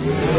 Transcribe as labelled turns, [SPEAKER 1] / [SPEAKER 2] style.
[SPEAKER 1] Bye.